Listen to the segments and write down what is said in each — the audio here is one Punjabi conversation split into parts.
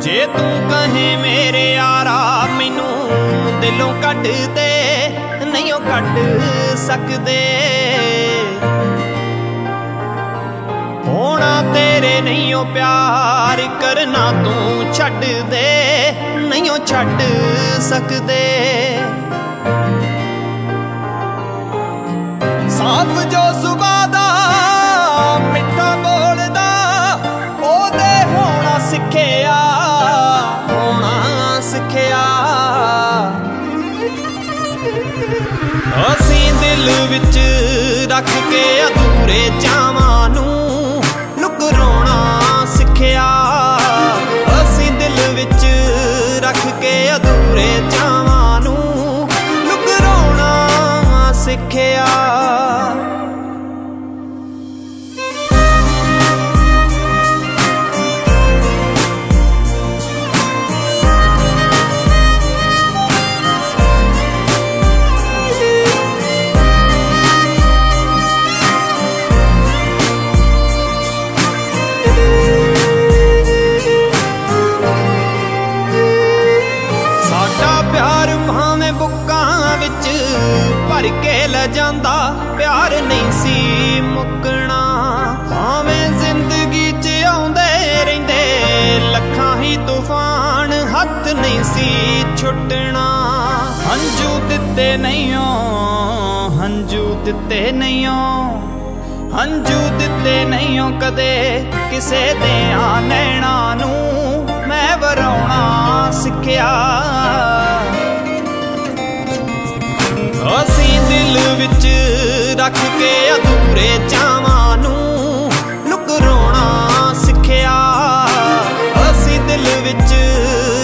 ਜੇ ਤੂੰ ਕਹੇ ਮੇਰੇ ਯਾਰਾ, ਮੈਨੂੰ ਦਿਲੋਂ ਕੱਢ ਦੇ, ਨਹੀਂ ਉਹ ਕੱਢ ਸਕਦੇ। ਹੋਣਾ ਤੇਰੇ ਨਹੀਂ ਉਹ ਪਿਆਰ, ਕਰਨਾ ਤੂੰ ਛੱਡ ਦੇ, ਨਹੀਂ ਉਹ ਛੱਡ ਸਕਦੇ। ਸਾਫ਼ ਜੋ ਸੁਬਾ ਅਸੀਂ ਦਿਲ ਵਿੱਚ ਰੱਖ ਕੇ ਅਧੂਰੇ ਚਾਵਾਂ ਨੂੰ ਲੁਕ ਰੋਣਾ ਸਿੱਖਿਆ। ਅਸੀਂ ਦਿਲ ਵਿੱਚ ਰੱਖ ਕੇ ਅਧੂਰੇ ਚਾਵਾਂ ਨੂੰ ਲੁਕ ਰੋਣਾ ਸਿੱਖਿਆ। ਭਰ ਕੇ ਲੈ ਜਾਂਦਾ, ਪਿਆਰ ਨਹੀਂ ਸੀ ਮੁੱਕਣਾ। ਭਾਵੇਂ ਜ਼ਿੰਦਗੀ 'ਚ ਆਉਂਦੇ ਰਹਿੰਦੇ, ਲੱਖਾਂ ਹੀ ਤੂਫਾਨ ਹੱਥ ਨਹੀਂ ਸੀ ਛੁੱਟਣਾ। ਹੰਝੂ ਦਿੱਤੇ ਨਹੀਂਓ, ਹੰਝੂ ਦਿੱਤੇ ਨਹੀਂਓ, ਹੰਝੂ ਦਿੱਤੇ ਨਹੀਂਓ ਕਦੇ ਕਿਸੇ ਦੇ ਆ ਨੈਣਾ ਨੂੰ। ਮੈਂ ਵਰਾਉਣਾ ਸਿੱਖਿਆ। ਰੱਖ ਕੇ ਅਧੂਰੇ ਚਾਵਾਂ ਨੂੰ ਲੁਕ ਰੋਣਾ ਸਿੱਖਿਆ। ਅਸੀਂ ਦਿਲ ਵਿੱਚ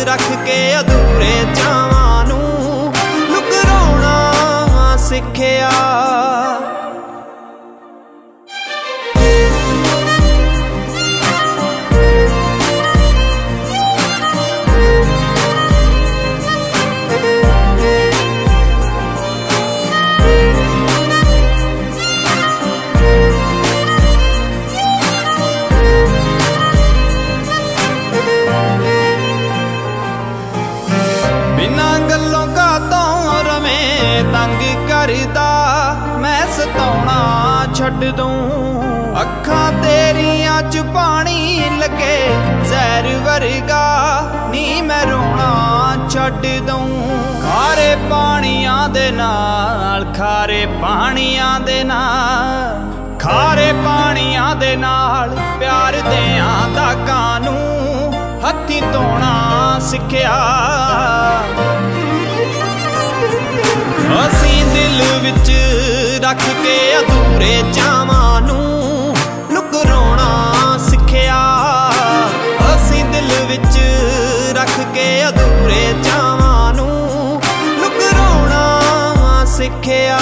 ਰੱਖ ਕੇ ਅਧੂਰੇ ਚਾਵਾਂ ਨੂੰ ਲੁਕ ਰੋਣਾ ਸਿੱਖਿਆ। ਕਰਦਾ ਮੈਂ ਸਤਾਉਣਾ ਛੱਡ ਦੂੰ। ਅੱਖਾਂ ਤੇਰੀਆਂ ਚ ਪਾਣੀ ਲੱਗੇ, ਜ਼ਹਿਰ ਵਰਗਾ ਨੀ ਮੈਂ ਰੋਣਾ ਛੱਡ ਦੂੰ। ਖਾਰੇ ਪਾਣੀਆਂ ਦੇ ਨਾਲ, ਖਾਰੇ ਪਾਣੀਆਂ ਦੇ ਨਾਲ, ਖਾਰੇ ਪਾਣੀਆਂ ਦੇ ਨਾਲ ਪਿਆਰ ਦਿਆਂ ਦਾ ਕਾਨੂੰ ਹੱਥੀ ਧੋਣਾ ਸਿੱਖਿਆ। ਰੱਖ ਕੇ ਅਧੂਰੇ ਚਾਵਾਂ ਨੂੰ ਨੁਕਰੋਣਾ ਸਿੱਖਿਆ। ਅਸੀਂ ਦਿਲ ਵਿੱਚ ਰੱਖ ਕੇ ਅਧੂਰੇ ਚਾਵਾਂ ਨੂੰ ਨੁਕਰੋਣਾ ਸਿੱਖਿਆ।